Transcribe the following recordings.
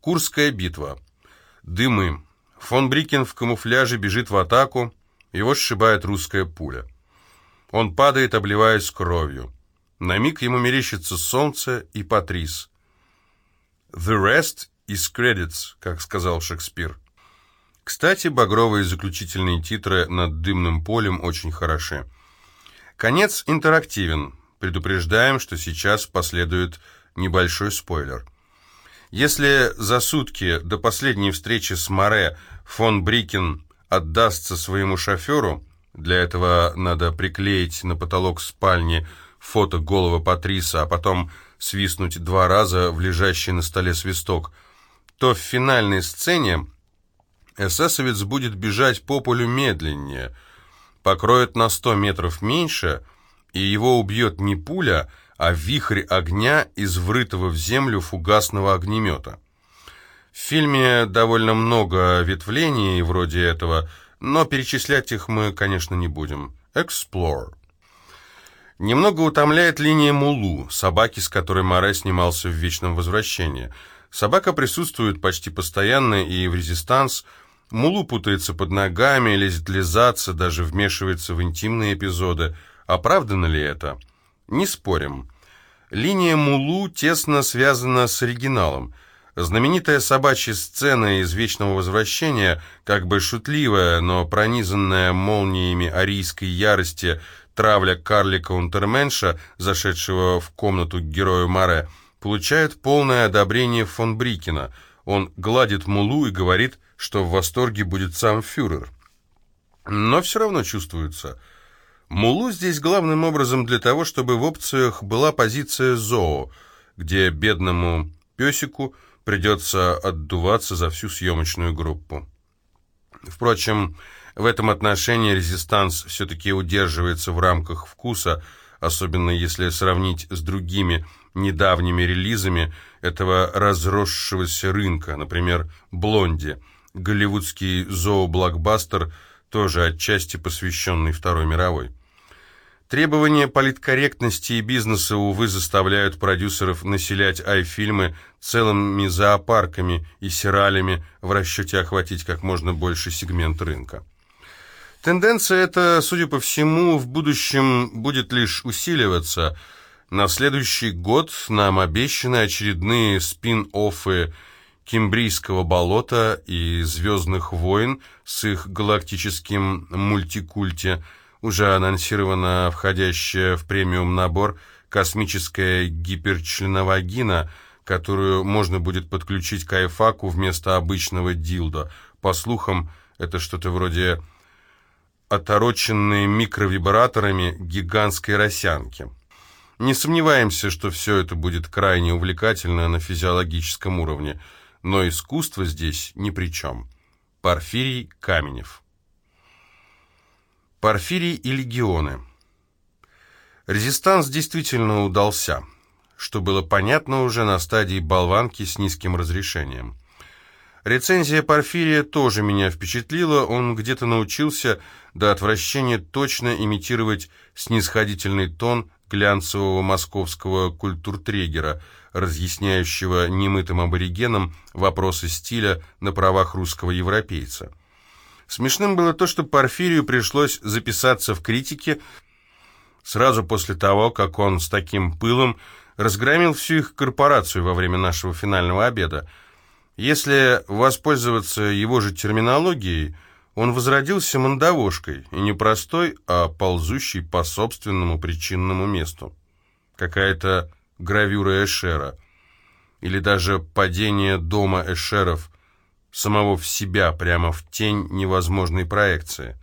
Курская битва. Дымы. Фон Брикен в камуфляже бежит в атаку, его сшибает русская пуля. Он падает, обливаясь кровью. На миг ему мерещится солнце и Патрис. «The rest is credits», как сказал Шекспир. Кстати, багровые заключительные титры над дымным полем очень хороши. Конец интерактивен. Предупреждаем, что сейчас последует небольшой спойлер. Если за сутки до последней встречи с Море фон Брикен отдастся своему шоферу, для этого надо приклеить на потолок спальни фото головы Патриса, а потом свистнуть два раза в лежащий на столе свисток, то в финальной сцене эсэсовец будет бежать по полю медленнее, покроет на 100 метров меньше, и его убьет не пуля, а вихрь огня из врытого в землю фугасного огнемета. В фильме довольно много ветвлений вроде этого, но перечислять их мы, конечно, не будем. Explore. Немного утомляет линия Мулу, собаки, с которой Море снимался в «Вечном возвращении». Собака присутствует почти постоянно и в «Резистанс», Мулу путается под ногами, лезет лизаться, даже вмешивается в интимные эпизоды. Оправдано ли это? Не спорим. Линия Мулу тесно связана с оригиналом. Знаменитая собачья сцена из «Вечного возвращения», как бы шутливая, но пронизанная молниями арийской ярости, травля карлика Унтерменша, зашедшего в комнату к герою Море, получает полное одобрение фон Брикена. Он гладит Мулу и говорит – что в восторге будет сам фюрер. Но все равно чувствуется. Мулу здесь главным образом для того, чтобы в опциях была позиция зоо, где бедному песику придется отдуваться за всю съемочную группу. Впрочем, в этом отношении резистанс все-таки удерживается в рамках вкуса, особенно если сравнить с другими недавними релизами этого разросшегося рынка, например, «Блонди», голливудский зооблокбастер, тоже отчасти посвященный Второй мировой. Требования политкорректности и бизнеса, увы, заставляют продюсеров населять ай-фильмы целыми зоопарками и сиралями в расчете охватить как можно больше сегмент рынка. Тенденция эта, судя по всему, в будущем будет лишь усиливаться. На следующий год нам обещаны очередные спин-оффы Кембрийского болота и Звездных войн с их галактическим мультикульте, уже анонсирована входящая в премиум набор космическая гиперчленовагина, которую можно будет подключить к айфаку вместо обычного дилдо. По слухам, это что-то вроде отороченные микровибраторами гигантской росянки. Не сомневаемся, что все это будет крайне увлекательно на физиологическом уровне – но искусство здесь ни при чем. Порфирий Каменев. Порфирий и легионы. Резистанс действительно удался, что было понятно уже на стадии болванки с низким разрешением. Рецензия Порфирия тоже меня впечатлила, он где-то научился до отвращения точно имитировать снисходительный тон глянцевого московского культуртрегера – разъясняющего немытым аборигенам вопросы стиля на правах русского европейца. Смешным было то, что Порфирию пришлось записаться в критике сразу после того, как он с таким пылом разгромил всю их корпорацию во время нашего финального обеда. Если воспользоваться его же терминологией, он возродился мандавошкой, и не простой, а ползущий по собственному причинному месту. Какая-то гравюра Эшера, или даже падение дома Эшеров, самого в себя, прямо в тень невозможной проекции.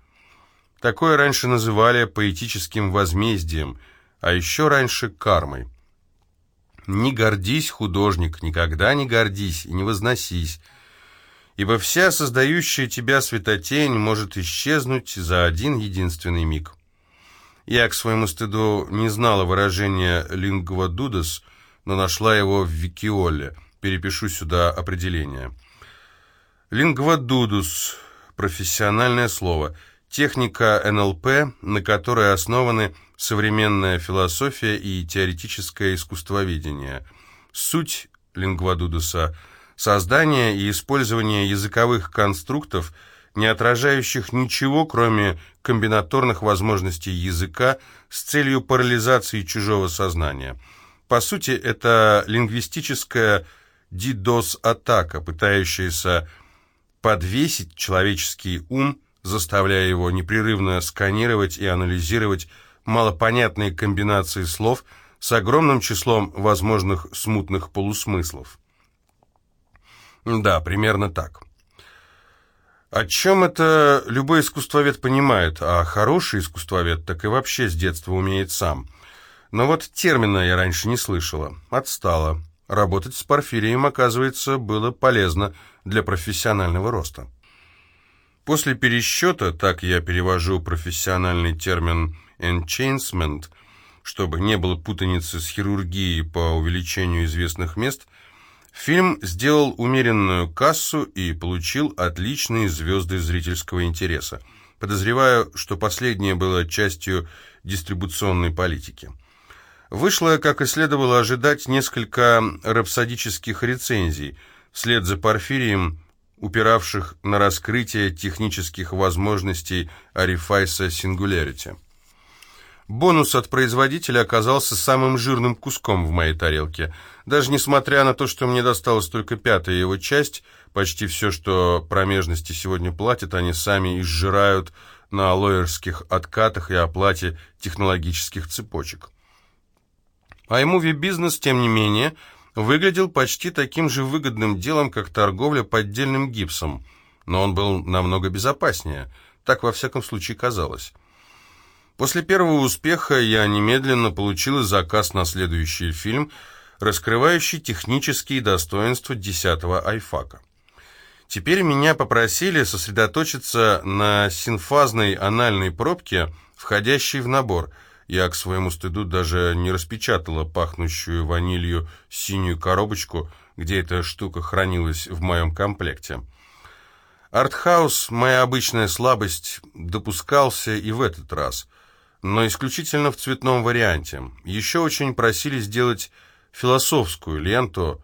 Такое раньше называли поэтическим возмездием, а еще раньше кармой. Не гордись, художник, никогда не гордись и не возносись, ибо вся создающая тебя светотень может исчезнуть за один единственный миг. Я, к своему стыду, не знала выражения «лингва дудес», но нашла его в Викиоле. Перепишу сюда определение. «Лингва дудус» – профессиональное слово, техника НЛП, на которой основаны современная философия и теоретическое искусствоведение. Суть лингвадудуса – создание и использование языковых конструктов, не отражающих ничего, кроме комбинаторных возможностей языка с целью парализации чужого сознания. По сути, это лингвистическая DDoS-атака, пытающаяся подвесить человеческий ум, заставляя его непрерывно сканировать и анализировать малопонятные комбинации слов с огромным числом возможных смутных полусмыслов. Да, примерно так. О чем это любой искусствовед понимает, а хороший искусствовед так и вообще с детства умеет сам. Но вот термина я раньше не слышала. Отстала. Работать с Порфирием, оказывается, было полезно для профессионального роста. После пересчета, так я перевожу профессиональный термин «enchantment», чтобы не было путаницы с хирургией по увеличению известных мест – Фильм сделал умеренную кассу и получил отличные звезды зрительского интереса. Подозреваю, что последнее было частью дистрибуционной политики. Вышло, как и следовало ожидать, несколько рапсодических рецензий, вслед за Порфирием, упиравших на раскрытие технических возможностей Арифайса Singularity. Бонус от производителя оказался самым жирным куском в моей тарелке. Даже несмотря на то, что мне досталась только пятая его часть, почти все, что промежности сегодня платят, они сами изжирают на лоерских откатах и оплате технологических цепочек. А бизнес тем не менее, выглядел почти таким же выгодным делом, как торговля поддельным гипсом, но он был намного безопаснее, так во всяком случае казалось. После первого успеха я немедленно получил заказ на следующий фильм, раскрывающий технические достоинства 10-го айфака. Теперь меня попросили сосредоточиться на синфазной анальной пробке, входящей в набор. Я, к своему стыду, даже не распечатала пахнущую ванилью синюю коробочку, где эта штука хранилась в моем комплекте. Артхаус, моя обычная слабость, допускался и в этот раз – но исключительно в цветном варианте. Еще очень просили сделать философскую ленту,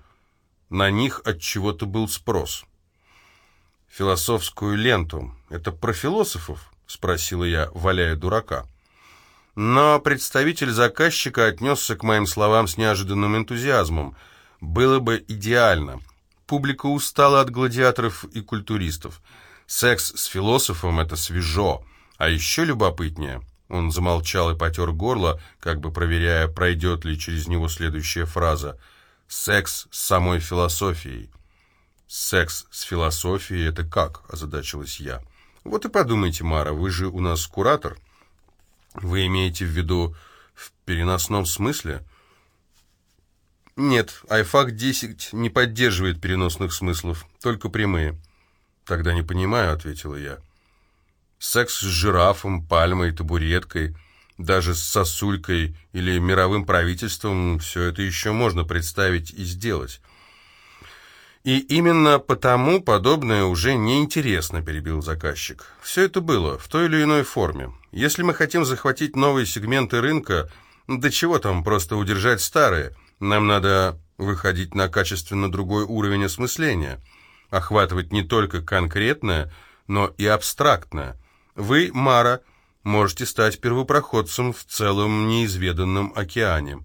на них от чего-то был спрос. «Философскую ленту — это про философов?» — спросила я, валяя дурака. Но представитель заказчика отнесся к моим словам с неожиданным энтузиазмом. Было бы идеально. Публика устала от гладиаторов и культуристов. Секс с философом — это свежо, а еще любопытнее — он замолчал и потер горло, как бы проверяя, пройдет ли через него следующая фраза. «Секс с самой философией». «Секс с философией — это как?» — озадачилась я. «Вот и подумайте, Мара, вы же у нас куратор. Вы имеете в виду в переносном смысле?» «Нет, iFAC 10 не поддерживает переносных смыслов, только прямые». «Тогда не понимаю», — ответила я. Секс с жирафом, пальмой, табуреткой, даже с сосулькой или мировым правительством – все это еще можно представить и сделать. И именно потому подобное уже неинтересно, перебил заказчик. Все это было в той или иной форме. Если мы хотим захватить новые сегменты рынка, да чего там, просто удержать старые. Нам надо выходить на качественно другой уровень осмысления, охватывать не только конкретное, но и абстрактное – вы, Мара, можете стать первопроходцем в целом неизведанном океане.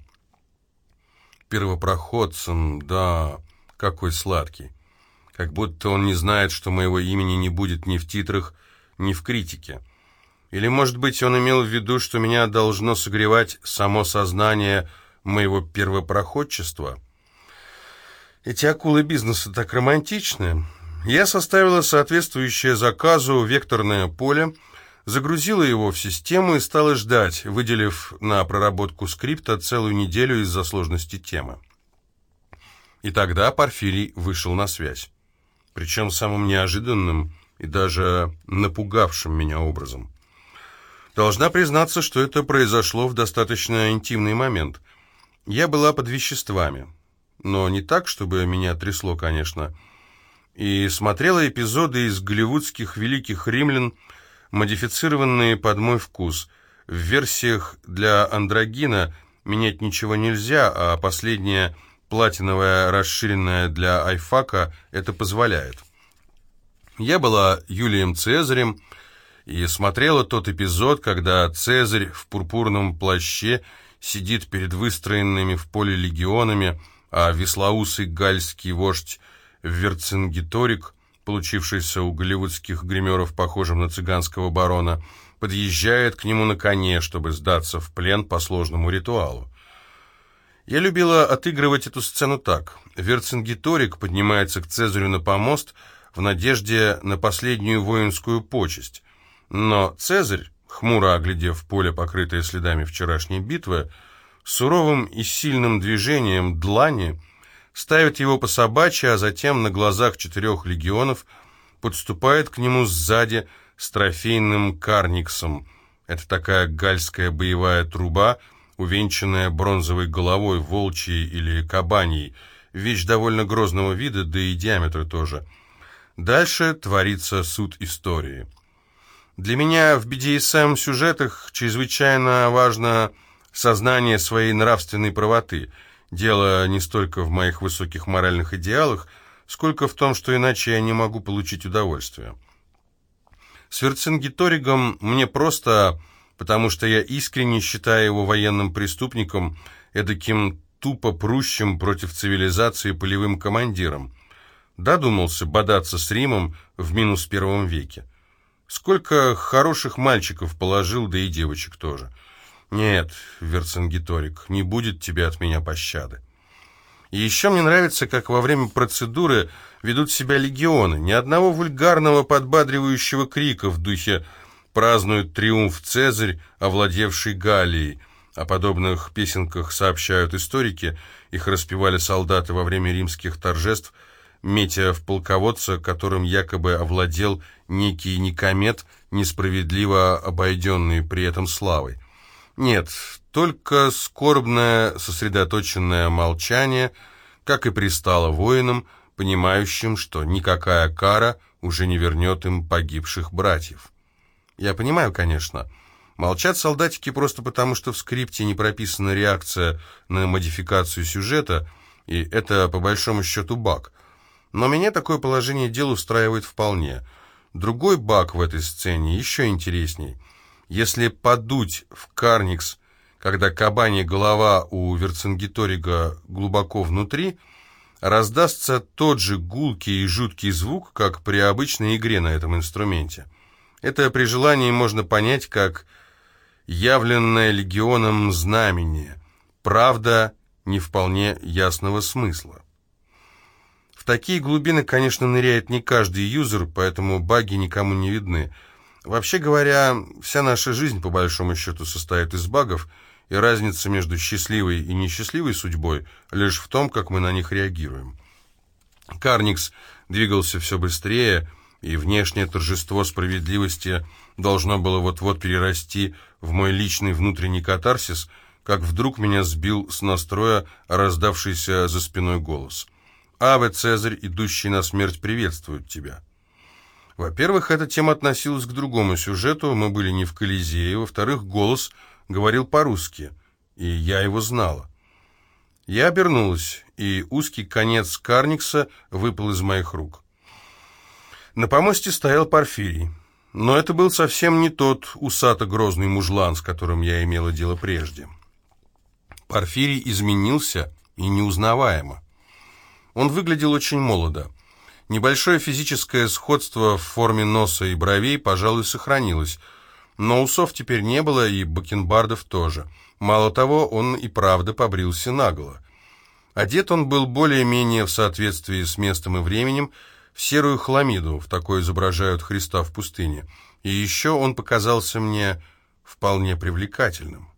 Первопроходцем, да, какой сладкий. Как будто он не знает, что моего имени не будет ни в титрах, ни в критике. Или, может быть, он имел в виду, что меня должно согревать само сознание моего первопроходчества? Эти акулы бизнеса так романтичны. Я составила соответствующее заказу векторное поле, загрузила его в систему и стала ждать, выделив на проработку скрипта целую неделю из-за сложности темы. И тогда Порфирий вышел на связь. Причем самым неожиданным и даже напугавшим меня образом. Должна признаться, что это произошло в достаточно интимный момент. Я была под веществами, но не так, чтобы меня трясло, конечно, и смотрела эпизоды из голливудских великих римлян, модифицированные под мой вкус. В версиях для андрогина менять ничего нельзя, а последняя платиновая, расширенная для айфака, это позволяет. Я была Юлием Цезарем и смотрела тот эпизод, когда Цезарь в пурпурном плаще сидит перед выстроенными в поле легионами, а веслоусый гальский вождь Верцингиторик, получившийся у голливудских гримеров похожим на цыганского барона, подъезжает к нему на коне, чтобы сдаться в плен по сложному ритуалу. Я любила отыгрывать эту сцену так. Верцингиторик поднимается к Цезарю на помост в надежде на последнюю воинскую почесть. Но Цезарь, хмуро оглядев поле, покрытое следами вчерашней битвы, суровым и сильным движением длани ставит его по собачьи, а затем на глазах четырех легионов подступает к нему сзади с трофейным карниксом. Это такая гальская боевая труба, увенчанная бронзовой головой волчьей или кабаньей, вещь довольно грозного вида, да и диаметра тоже. Дальше творится суд истории. Для меня в BDSM-сюжетах чрезвычайно важно сознание своей нравственной правоты. Дело не столько в моих высоких моральных идеалах, сколько в том, что иначе я не могу получить удовольствие. С Верцингиторигом мне просто, потому что я искренне считаю его военным преступником, эдаким тупо прущим против цивилизации полевым командиром. Додумался бодаться с Римом в минус первом веке. Сколько хороших мальчиков положил, да и девочек тоже. Нет, Верцингиторик, не будет тебе от меня пощады. И еще мне нравится, как во время процедуры ведут себя легионы. Ни одного вульгарного подбадривающего крика в духе «празднует триумф Цезарь, овладевший Галлией». О подобных песенках сообщают историки, их распевали солдаты во время римских торжеств – метя в полководца, которым якобы овладел некий Никомет, несправедливо обойденный при этом славой. Нет, только скорбное, сосредоточенное молчание, как и пристало воинам, понимающим, что никакая кара уже не вернет им погибших братьев. Я понимаю, конечно, молчат солдатики просто потому, что в скрипте не прописана реакция на модификацию сюжета, и это, по большому счету, баг – но меня такое положение дел устраивает вполне. Другой баг в этой сцене еще интересней. Если подуть в Карникс, когда кабанья голова у Верцингиторига глубоко внутри, раздастся тот же гулкий и жуткий звук, как при обычной игре на этом инструменте. Это при желании можно понять как явленное легионом знамение, правда не вполне ясного смысла такие глубины, конечно, ныряет не каждый юзер, поэтому баги никому не видны. Вообще говоря, вся наша жизнь, по большому счету, состоит из багов, и разница между счастливой и несчастливой судьбой лишь в том, как мы на них реагируем. Карникс двигался все быстрее, и внешнее торжество справедливости должно было вот-вот перерасти в мой личный внутренний катарсис, как вдруг меня сбил с настроя раздавшийся за спиной голос — Аве, Цезарь, идущий на смерть, приветствует тебя. Во-первых, эта тема относилась к другому сюжету, мы были не в Колизее. Во-вторых, голос говорил по-русски, и я его знала. Я обернулась, и узкий конец Карникса выпал из моих рук. На помосте стоял Порфирий. Но это был совсем не тот усато-грозный мужлан, с которым я имела дело прежде. Порфирий изменился и неузнаваемо. Он выглядел очень молодо. Небольшое физическое сходство в форме носа и бровей, пожалуй, сохранилось, но усов теперь не было и бакенбардов тоже. Мало того, он и правда побрился наголо. Одет он был более-менее в соответствии с местом и временем, в серую хламиду, в такой изображают Христа в пустыне. И еще он показался мне вполне привлекательным.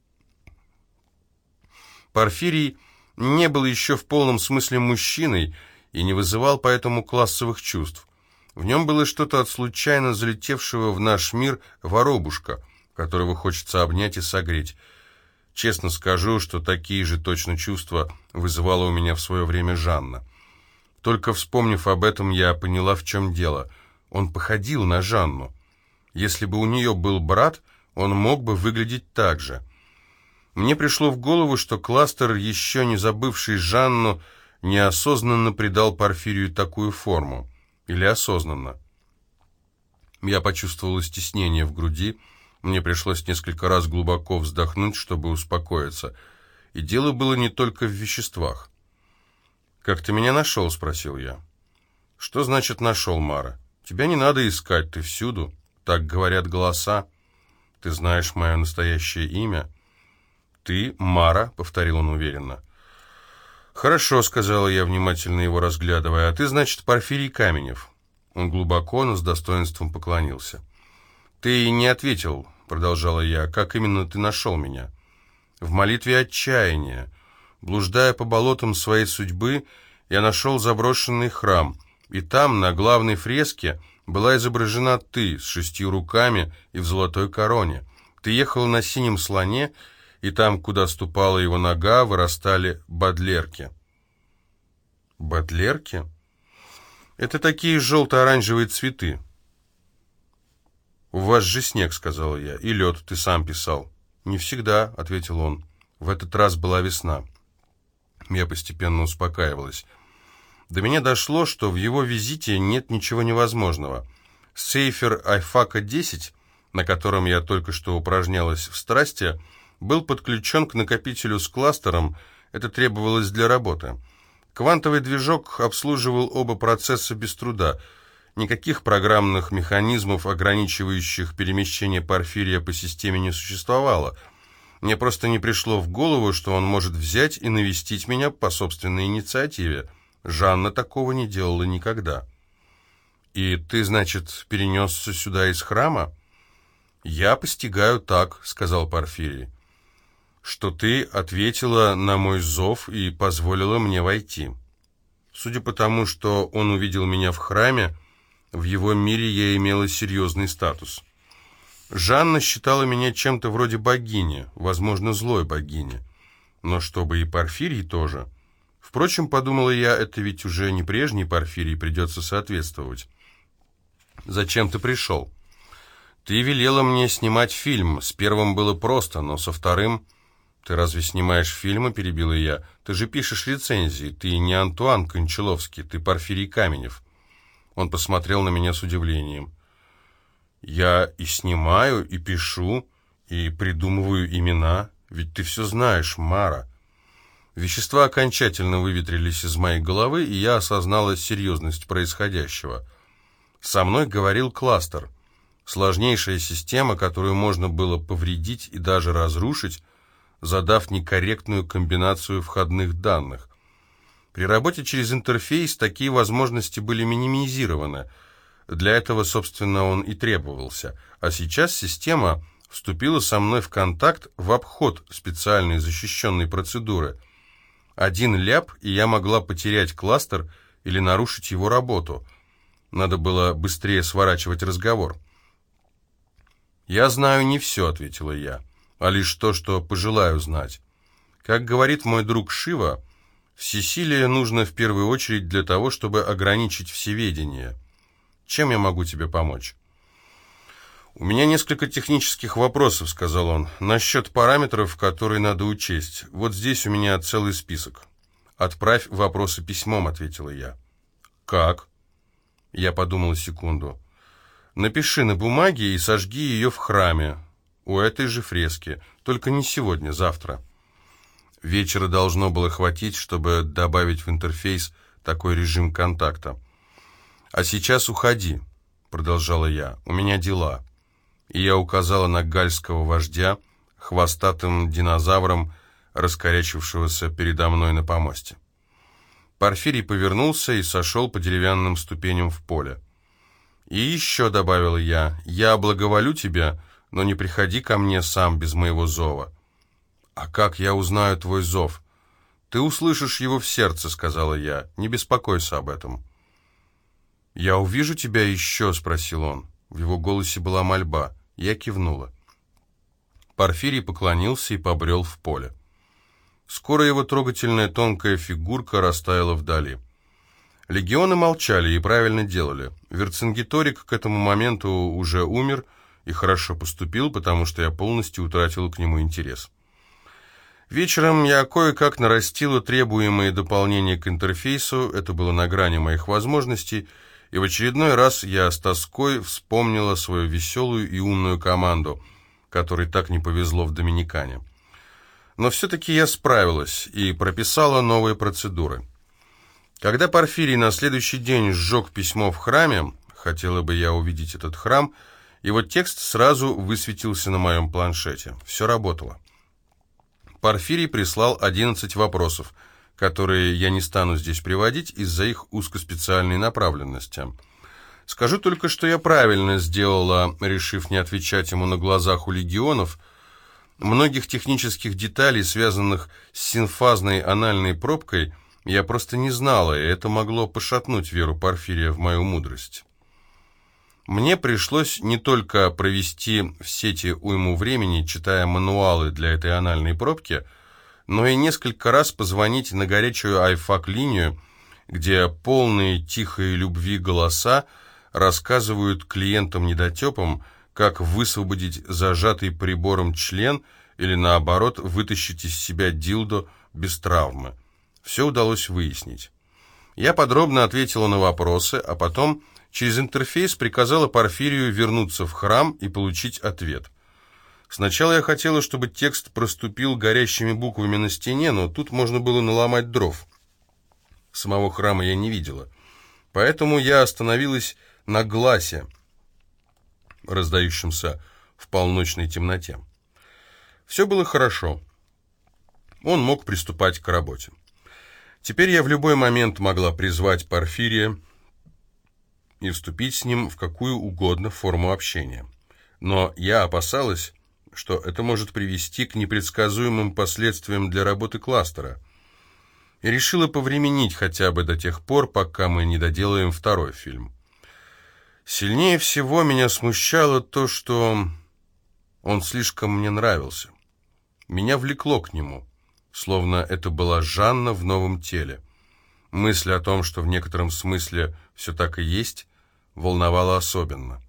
Порфирий не был еще в полном смысле мужчиной и не вызывал поэтому классовых чувств. В нем было что-то от случайно залетевшего в наш мир воробушка, которого хочется обнять и согреть. Честно скажу, что такие же точно чувства вызывала у меня в свое время Жанна. Только вспомнив об этом, я поняла, в чем дело. Он походил на Жанну. Если бы у нее был брат, он мог бы выглядеть так же. Мне пришло в голову, что кластер, еще не забывший Жанну, неосознанно придал Порфирию такую форму. Или осознанно. Я почувствовал стеснение в груди, мне пришлось несколько раз глубоко вздохнуть, чтобы успокоиться. И дело было не только в веществах. «Как ты меня нашел?» — спросил я. «Что значит «нашел», Мара? Тебя не надо искать, ты всюду. Так говорят голоса. Ты знаешь мое настоящее имя?» «Ты Мара», — повторил он уверенно. «Хорошо», — сказала я, внимательно его разглядывая. «А ты, значит, Порфирий Каменев». Он глубоко, но с достоинством поклонился. «Ты не ответил», — продолжала я, — «как именно ты нашел меня?» «В молитве отчаяния. Блуждая по болотам своей судьбы, я нашел заброшенный храм, и там, на главной фреске, была изображена ты с шестью руками и в золотой короне. Ты ехал на синем слоне, и там, куда ступала его нога, вырастали бадлерки». «Бадлерки?» «Это такие желто-оранжевые цветы». «У вас же снег», — сказала я, — «и лед, ты сам писал». «Не всегда», — ответил он. «В этот раз была весна». Я постепенно успокаивалась. До меня дошло, что в его визите нет ничего невозможного. Сейфер Айфака-10, на котором я только что упражнялась в страсти, был подключен к накопителю с кластером, это требовалось для работы. Квантовый движок обслуживал оба процесса без труда — Никаких программных механизмов, ограничивающих перемещение Порфирия по системе, не существовало. Мне просто не пришло в голову, что он может взять и навестить меня по собственной инициативе. Жанна такого не делала никогда. «И ты, значит, перенесся сюда из храма?» «Я постигаю так», — сказал Порфирий, «что ты ответила на мой зов и позволила мне войти. Судя по тому, что он увидел меня в храме, в его мире я имела серьезный статус. Жанна считала меня чем-то вроде богини, возможно, злой богини. Но чтобы и Порфирий тоже. Впрочем, подумала я, это ведь уже не прежний Порфирий, придется соответствовать. «Зачем ты пришел?» «Ты велела мне снимать фильм. С первым было просто, но со вторым...» «Ты разве снимаешь фильмы?» — перебила я. «Ты же пишешь рецензии. Ты не Антуан Кончаловский, ты Порфирий Каменев». Он посмотрел на меня с удивлением. «Я и снимаю, и пишу, и придумываю имена, ведь ты все знаешь, Мара». Вещества окончательно выветрились из моей головы, и я осознала серьезность происходящего. Со мной говорил кластер. Сложнейшая система, которую можно было повредить и даже разрушить, задав некорректную комбинацию входных данных. При работе через интерфейс такие возможности были минимизированы. Для этого, собственно, он и требовался. А сейчас система вступила со мной в контакт в обход специальной защищенной процедуры. Один ляп, и я могла потерять кластер или нарушить его работу. Надо было быстрее сворачивать разговор. «Я знаю не все», — ответила я, — «а лишь то, что пожелаю знать. Как говорит мой друг Шива, Всесилие нужно в первую очередь для того, чтобы ограничить всеведение. Чем я могу тебе помочь? «У меня несколько технических вопросов», — сказал он, — «насчет параметров, которые надо учесть. Вот здесь у меня целый список». «Отправь вопросы письмом», — ответила я. «Как?» Я подумал секунду. «Напиши на бумаге и сожги ее в храме, у этой же фрески, только не сегодня, завтра». Вечера должно было хватить, чтобы добавить в интерфейс такой режим контакта. «А сейчас уходи», — продолжала я, — «у меня дела». И я указала на гальского вождя, хвостатым динозавром, раскорячившегося передо мной на помосте. Порфирий повернулся и сошел по деревянным ступеням в поле. «И еще», — добавила я, — «я благоволю тебя, но не приходи ко мне сам без моего зова». «А как я узнаю твой зов?» «Ты услышишь его в сердце», — сказала я. «Не беспокойся об этом». «Я увижу тебя еще?» — спросил он. В его голосе была мольба. Я кивнула. Порфирий поклонился и побрел в поле. Скоро его трогательная тонкая фигурка растаяла вдали. Легионы молчали и правильно делали. Верцингеторик к этому моменту уже умер и хорошо поступил, потому что я полностью утратил к нему интерес. Вечером я кое-как нарастила требуемые дополнения к интерфейсу, это было на грани моих возможностей, и в очередной раз я с тоской вспомнила свою веселую и умную команду, которой так не повезло в Доминикане. Но все-таки я справилась и прописала новые процедуры. Когда Порфирий на следующий день сжег письмо в храме, хотела бы я увидеть этот храм, его текст сразу высветился на моем планшете. Все работало. Порфирий прислал 11 вопросов – которые я не стану здесь приводить из-за их узкоспециальной направленности. Скажу только, что я правильно сделала, решив не отвечать ему на глазах у легионов. Многих технических деталей, связанных с синфазной анальной пробкой, я просто не знала, и это могло пошатнуть веру Порфирия в мою мудрость. Мне пришлось не только провести в сети уйму времени, читая мануалы для этой анальной пробки – но и несколько раз позвонить на горячую айфак-линию, где полные тихой любви голоса рассказывают клиентам-недотепам, как высвободить зажатый прибором член или, наоборот, вытащить из себя дилдо без травмы. Все удалось выяснить. Я подробно ответила на вопросы, а потом через интерфейс приказала Порфирию вернуться в храм и получить ответ – Сначала я хотела, чтобы текст проступил горящими буквами на стене, но тут можно было наломать дров. Самого храма я не видела. Поэтому я остановилась на гласе, раздающемся в полночной темноте. Все было хорошо. Он мог приступать к работе. Теперь я в любой момент могла призвать Порфирия и вступить с ним в какую угодно форму общения. Но я опасалась, что это может привести к непредсказуемым последствиям для работы кластера. И решила повременить хотя бы до тех пор, пока мы не доделаем второй фильм. Сильнее всего меня смущало то, что он слишком мне нравился. Меня влекло к нему, словно это была Жанна в новом теле. Мысль о том, что в некотором смысле все так и есть, волновала особенно.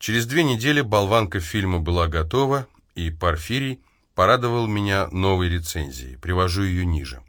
Через две недели болванка фильма была готова, и Порфирий порадовал меня новой рецензией. Привожу ее ниже.